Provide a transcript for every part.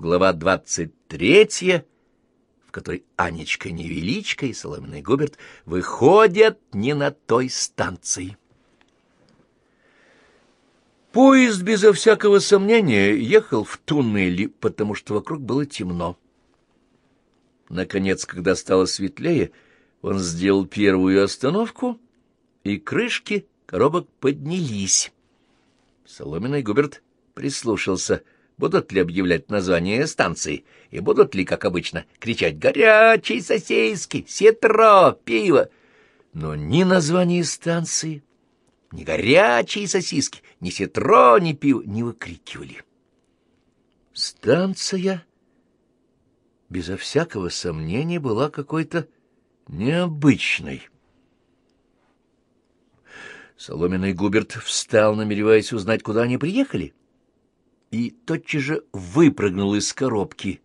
Глава двадцать третья, в которой Анечка Невеличка и Соломенный Губерт выходят не на той станции. Поезд, безо всякого сомнения, ехал в туннеле, потому что вокруг было темно. Наконец, когда стало светлее, он сделал первую остановку, и крышки коробок поднялись. Соломенный Губерт прислушался, будут ли объявлять название станции, и будут ли, как обычно, кричать «Горячий сосейский! Сетро! Пиво!» Но ни название станции, ни горячие сосиски, ни сетро, ни пиво не выкрикивали. Станция, безо всякого сомнения, была какой-то необычной. Соломенный Губерт встал, намереваясь узнать, куда они приехали, и тотчас же выпрыгнул из коробки.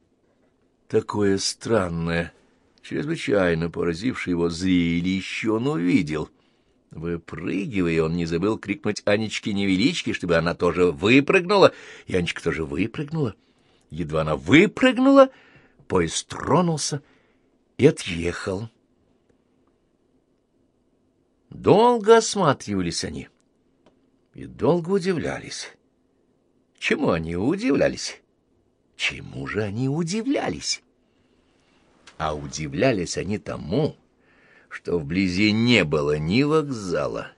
Такое странное, чрезвычайно поразившее его зрелище он увидел. Выпрыгивая, он не забыл крикнуть Анечке-невеличке, чтобы она тоже выпрыгнула, и Анечка тоже выпрыгнула. Едва она выпрыгнула, поезд тронулся и отъехал. Долго осматривались они и долго удивлялись. Чему они удивлялись? Чему же они удивлялись? А удивлялись они тому, что вблизи не было ни вокзала,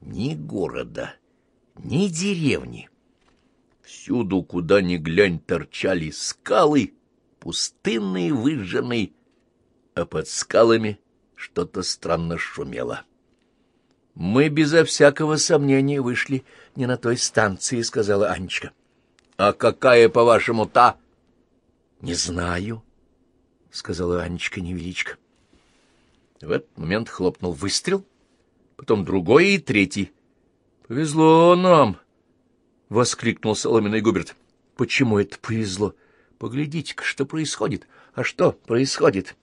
ни города, ни деревни. Всюду, куда ни глянь, торчали скалы, пустынные, выжженные, а под скалами что-то странно шумело. — Мы безо всякого сомнения вышли не на той станции, — сказала Анечка. — А какая, по-вашему, та? — Не знаю, — сказала Анечка невеличко. В этот момент хлопнул выстрел, потом другой и третий. — Повезло нам! — воскликнул соломенный Губерт. — Почему это повезло? Поглядите-ка, что происходит. А что происходит?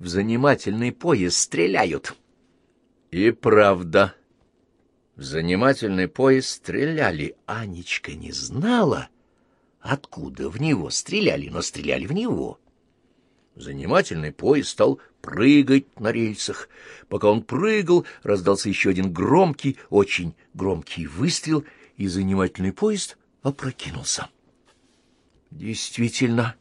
В занимательный поезд стреляют. — и правда. В занимательный поезд стреляли. Анечка не знала, откуда в него стреляли, но стреляли в него. Занимательный поезд стал прыгать на рельсах. Пока он прыгал, раздался еще один громкий, очень громкий выстрел, и занимательный поезд опрокинулся. Действительно,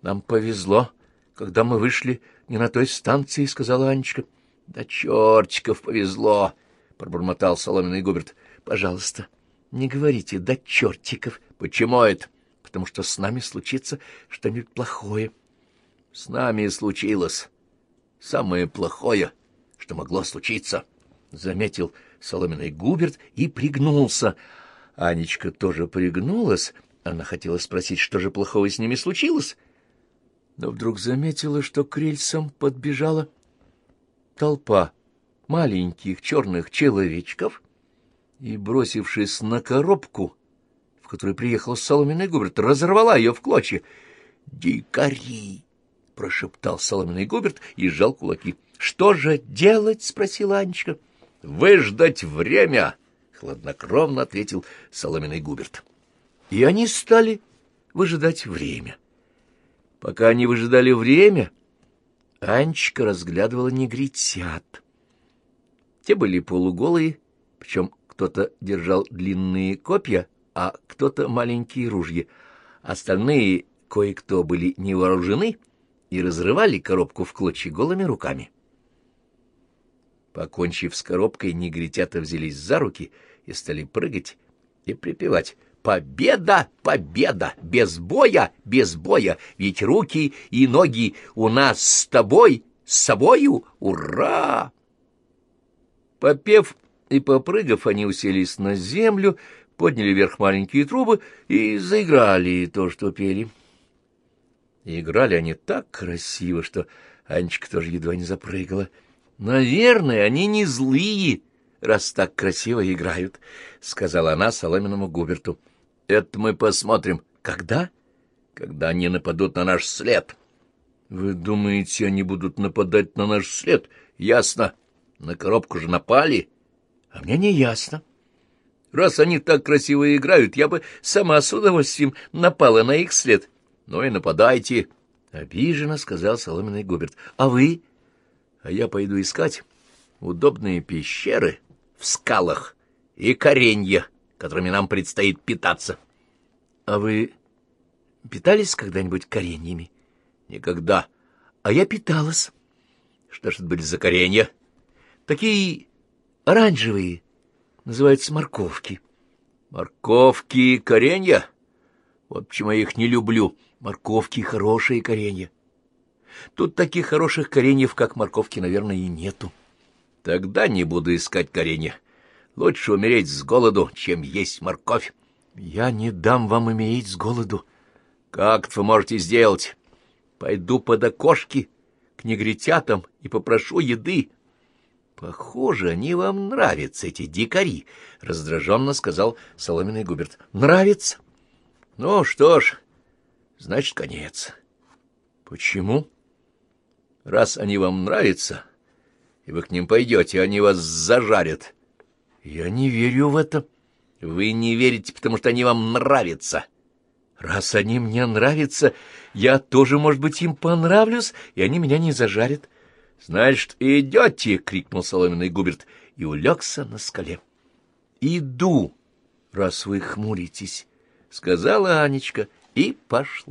нам повезло, когда мы вышли не на той станции, — сказала Анечка. — Да чертиков повезло! — пробормотал соломенный Губерт. — Пожалуйста, не говорите «да чертиков». — Почему это? — Потому что с нами случится что-нибудь плохое. — С нами случилось самое плохое, что могло случиться, — заметил соломенный Губерт и пригнулся. Анечка тоже пригнулась. Она хотела спросить, что же плохого с ними случилось, но вдруг заметила, что к рельсам подбежала толпа маленьких черных человечков и, бросившись на коробку, в которой приехал соломенный Губерт, разорвала ее в клочья. «Дикари!» — прошептал соломенный Губерт и сжал кулаки. «Что же делать?» — спросила Анечка. «Выждать время!» — хладнокровно ответил соломенный Губерт. И они стали выжидать время. Пока они выжидали время, Анечка разглядывала негритят. Те были полуголые, причем кто-то держал длинные копья, а кто-то маленькие ружья. Остальные кое-кто были не вооружены и разрывали коробку в клочья голыми руками. Покончив с коробкой, негритята взялись за руки и стали прыгать и припевать Победа, победа, без боя, без боя, ведь руки и ноги у нас с тобой, с собою, ура! Попев и попрыгав, они уселись на землю, подняли вверх маленькие трубы и заиграли то, что пели. И играли они так красиво, что Анечка тоже едва не запрыгала. Наверное, они не злые, раз так красиво играют, — сказала она соломенному Губерту. Это мы посмотрим. Когда? Когда они нападут на наш след. Вы думаете, они будут нападать на наш след? Ясно. На коробку же напали. А мне не ясно. Раз они так красиво играют, я бы сама с удовольствием напала на их след. Ну и нападайте, — обиженно сказал соломенный Губерт. — А вы? — А я пойду искать удобные пещеры в скалах и коренья, которыми нам предстоит питаться. — А вы питались когда-нибудь кореньями? — Никогда. — А я питалась. — Что ж это были за коренья? — Такие оранжевые, называются морковки. — Морковки и коренья? Вот почему я их не люблю. Морковки — хорошие коренья. Тут таких хороших кореньев, как морковки, наверное, и нету. Тогда не буду искать коренья. Лучше умереть с голоду, чем есть морковь. Я не дам вам умереть с голоду. Как вы можете сделать? Пойду под окошки к негритятам и попрошу еды. Похоже, они вам нравятся, эти дикари, — раздраженно сказал соломенный Губерт. Нравится? Ну что ж, значит, конец. Почему? Раз они вам нравятся, и вы к ним пойдете, они вас зажарят. Я не верю в это. Вы не верите, потому что они вам нравятся. Раз они мне нравятся, я тоже, может быть, им понравлюсь, и они меня не зажарят. — Значит, идете! — крикнул соломенный Губерт и улегся на скале. — Иду, раз вы хмуритесь, — сказала Анечка и пошла.